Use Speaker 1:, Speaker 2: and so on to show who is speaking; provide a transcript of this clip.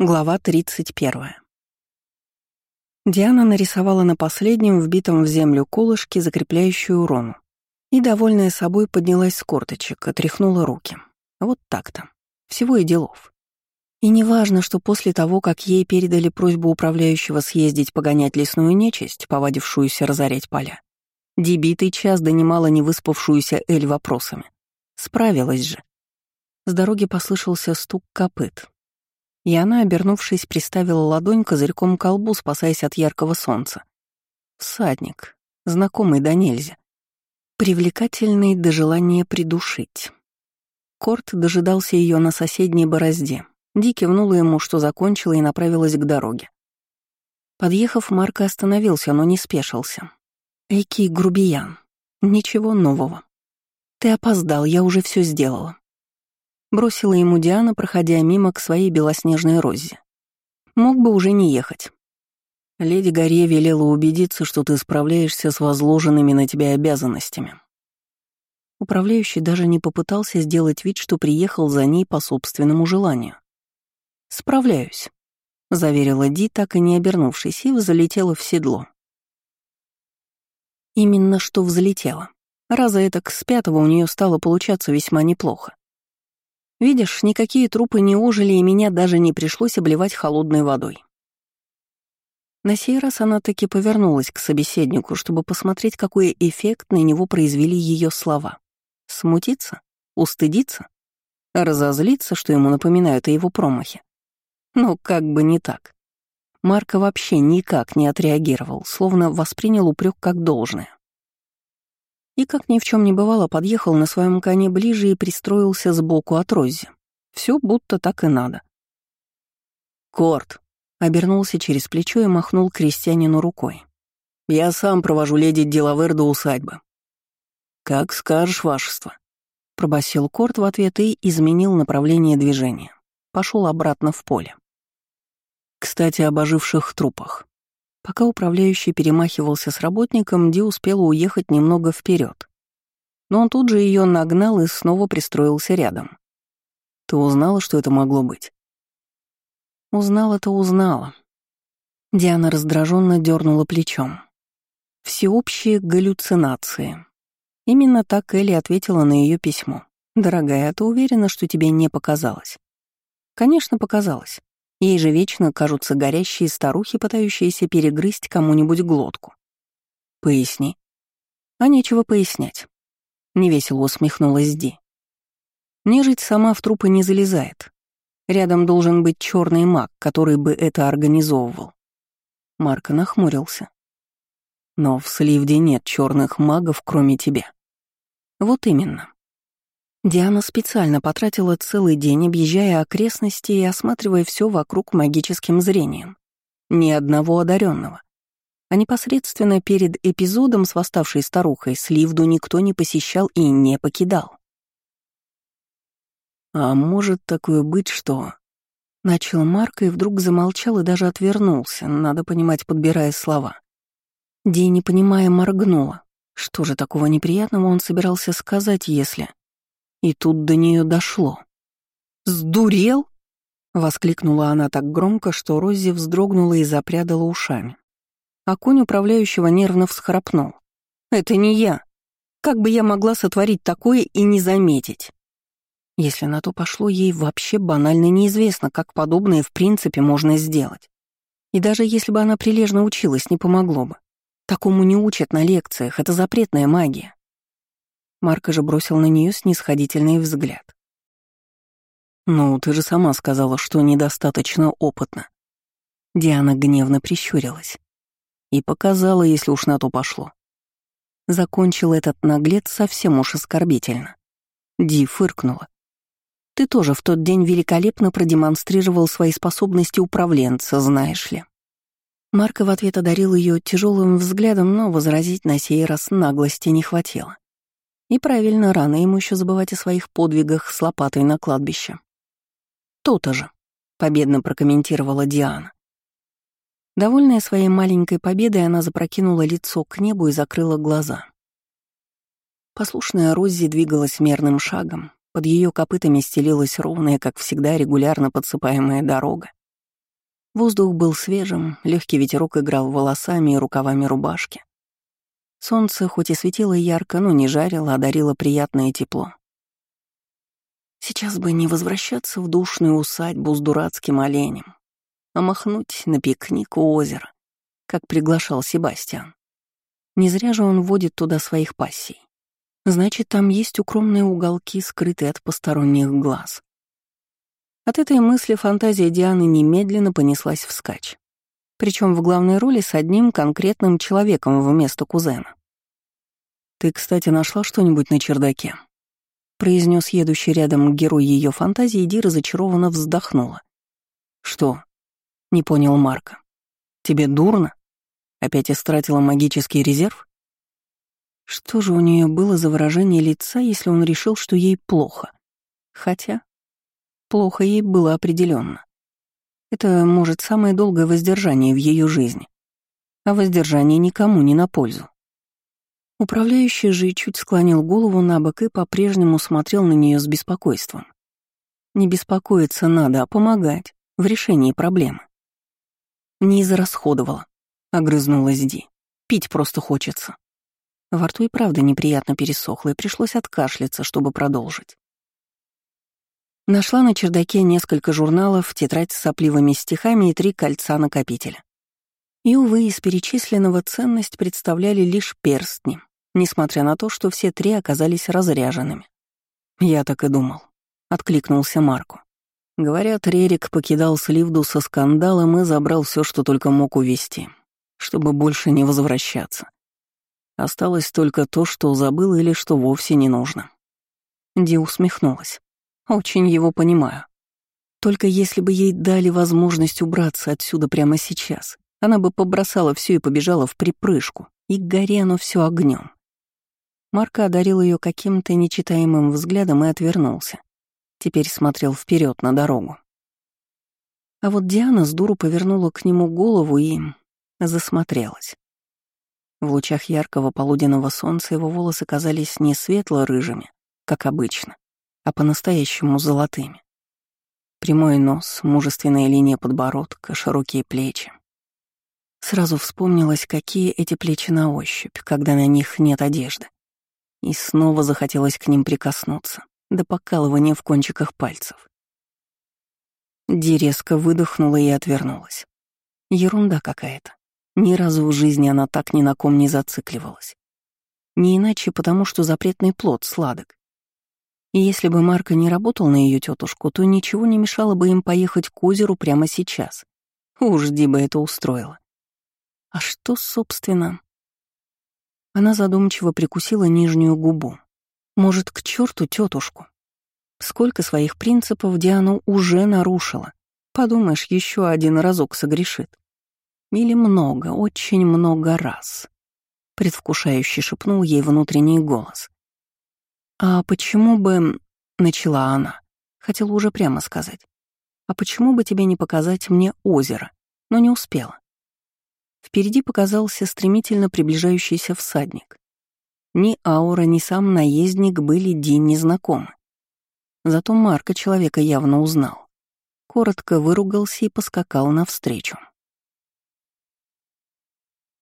Speaker 1: Глава 31. Диана нарисовала на последнем вбитом в землю колышке закрепляющую урону и, довольная собой, поднялась с корточек, отряхнула руки. Вот так-то. Всего и делов. И неважно, что после того, как ей передали просьбу управляющего съездить погонять лесную нечисть, повадившуюся разорять поля, дебитый час донимала невыспавшуюся Эль вопросами. Справилась же. С дороги послышался стук копыт, и она, обернувшись, приставила ладонь козырьком к колбу, спасаясь от яркого солнца. Всадник, знакомый до нельзя. Привлекательный до желания придушить. Корт дожидался ее на соседней борозде. Ди кивнула ему, что закончила и направилась к дороге. Подъехав, Марко остановился, но не спешился. Эйкий грубиян. Ничего нового. Ты опоздал, я уже все сделала. Бросила ему Диана, проходя мимо к своей белоснежной розе. Мог бы уже не ехать. Леди Гарье велела убедиться, что ты справляешься с возложенными на тебя обязанностями. Управляющий даже не попытался сделать вид, что приехал за ней по собственному желанию. «Справляюсь», — заверила Ди, так и не обернувшись, и взлетела в седло. Именно что взлетела. Раза это с пятого у нее стало получаться весьма неплохо. Видишь, никакие трупы не ожили, и меня даже не пришлось обливать холодной водой. На сей раз она таки повернулась к собеседнику, чтобы посмотреть, какой эффект на него произвели ее слова. Смутиться? Устыдиться? Разозлиться, что ему напоминают о его промахе? Но как бы не так. Марко вообще никак не отреагировал, словно воспринял упрек как должное и, как ни в чем не бывало, подъехал на своем коне ближе и пристроился сбоку от Рози. Все будто так и надо. «Корт», — обернулся через плечо и махнул крестьянину рукой. «Я сам провожу леди Делавер до усадьбы». «Как скажешь, вашество», — пробасил Корт в ответ и изменил направление движения. Пошел обратно в поле. Кстати, об оживших трупах. Пока управляющий перемахивался с работником, Ди успела уехать немного вперед. Но он тут же ее нагнал и снова пристроился рядом. «Ты узнала, что это могло быть?» «Узнала-то узнала». Диана раздраженно дернула плечом. «Всеобщие галлюцинации». Именно так Элли ответила на ее письмо. «Дорогая, а ты уверена, что тебе не показалось?» «Конечно, показалось. Ей же вечно кажутся горящие старухи, пытающиеся перегрызть кому-нибудь глотку. «Поясни». «А нечего пояснять». Невесело усмехнулась Ди. Нежить сама в трупы не залезает. Рядом должен быть черный маг, который бы это организовывал. Марко нахмурился. Но в Сливде нет черных магов, кроме тебя. Вот именно. Диана специально потратила целый день, объезжая окрестности и осматривая все вокруг магическим зрением. Ни одного одаренного. А непосредственно перед эпизодом с восставшей старухой Сливду никто не посещал и не покидал. «А может такое быть, что...» Начал Марк и вдруг замолчал и даже отвернулся, надо понимать, подбирая слова. Ди, не понимая, моргнула. Что же такого неприятного он собирался сказать, если... И тут до нее дошло. «Сдурел?» — воскликнула она так громко, что Рози вздрогнула и запрядала ушами. А конь управляющего нервно всхрапнул. «Это не я. Как бы я могла сотворить такое и не заметить?» Если на то пошло, ей вообще банально неизвестно, как подобное в принципе можно сделать. И даже если бы она прилежно училась, не помогло бы. Такому не учат на лекциях, это запретная магия. Марко же бросил на нее снисходительный взгляд. «Ну, ты же сама сказала, что недостаточно опытна». Диана гневно прищурилась. И показала, если уж на то пошло. Закончил этот наглец совсем уж оскорбительно. Ди фыркнула. «Ты тоже в тот день великолепно продемонстрировал свои способности управленца, знаешь ли». Марко в ответ одарил ее тяжелым взглядом, но возразить на сей раз наглости не хватило. И правильно, рано ему еще забывать о своих подвигах с лопатой на кладбище. «То-то же», — победно прокомментировала Диана. Довольная своей маленькой победой, она запрокинула лицо к небу и закрыла глаза. Послушная Роззи двигалась мерным шагом, под ее копытами стелилась ровная, как всегда, регулярно подсыпаемая дорога. Воздух был свежим, легкий ветерок играл волосами и рукавами рубашки. Солнце хоть и светило ярко, но не жарило, а дарило приятное тепло. Сейчас бы не возвращаться в душную усадьбу с дурацким оленем, а махнуть на пикник у озера, как приглашал Себастьян. Не зря же он водит туда своих пассий. Значит, там есть укромные уголки, скрытые от посторонних глаз. От этой мысли фантазия Дианы немедленно понеслась вскачь. Причем в главной роли с одним конкретным человеком вместо кузена. «Ты, кстати, нашла что-нибудь на чердаке?» произнес едущий рядом герой ее фантазии, и Ди разочарованно вздохнула. «Что?» — не понял Марка. «Тебе дурно? Опять истратила магический резерв?» Что же у нее было за выражение лица, если он решил, что ей плохо? Хотя Плохо ей было определенно. Это, может, самое долгое воздержание в ее жизни. А воздержание никому не на пользу. Управляющий же чуть склонил голову на бок и по-прежнему смотрел на нее с беспокойством. Не беспокоиться надо, а помогать в решении проблемы. Не израсходовала, огрызнулась Ди. Пить просто хочется. Во рту и правда неприятно пересохло, и пришлось откашляться, чтобы продолжить. Нашла на чердаке несколько журналов, тетрадь с сопливыми стихами и три кольца накопителя. И, увы, из перечисленного ценность представляли лишь перстни, несмотря на то, что все три оказались разряженными. «Я так и думал», — откликнулся Марку. Говорят, Рерик покидал Сливду со скандалом и забрал все, что только мог увести, чтобы больше не возвращаться. Осталось только то, что забыл или что вовсе не нужно. Ди усмехнулась. Очень его понимаю. Только если бы ей дали возможность убраться отсюда прямо сейчас, она бы побросала все и побежала в припрыжку, и горе оно все огнем. Марка одарил ее каким-то нечитаемым взглядом и отвернулся. Теперь смотрел вперед на дорогу. А вот Диана с дуру повернула к нему голову и засмотрелась. В лучах яркого полуденного солнца его волосы казались не светло-рыжими, как обычно, а по-настоящему золотыми. Прямой нос, мужественная линия подбородка, широкие плечи. Сразу вспомнилось, какие эти плечи на ощупь, когда на них нет одежды. И снова захотелось к ним прикоснуться, до покалывания в кончиках пальцев. Ди резко выдохнула и отвернулась. Ерунда какая-то. Ни разу в жизни она так ни на ком не зацикливалась. Не иначе потому, что запретный плод сладок. И если бы Марко не работал на ее тетушку, то ничего не мешало бы им поехать к озеру прямо сейчас. Уж Ди бы это устроило. А что, собственно... Она задумчиво прикусила нижнюю губу. Может, к черту тетушку? Сколько своих принципов Диану уже нарушила. Подумаешь, еще один разок согрешит. Или много, очень много раз. Предвкушающе шепнул ей внутренний голос. «А почему бы...» — начала она. Хотела уже прямо сказать. «А почему бы тебе не показать мне озеро?» Но не успела. Впереди показался стремительно приближающийся всадник. Ни аура, ни сам наездник были Дин незнакомы. Зато Марка человека явно узнал. Коротко выругался и поскакал навстречу.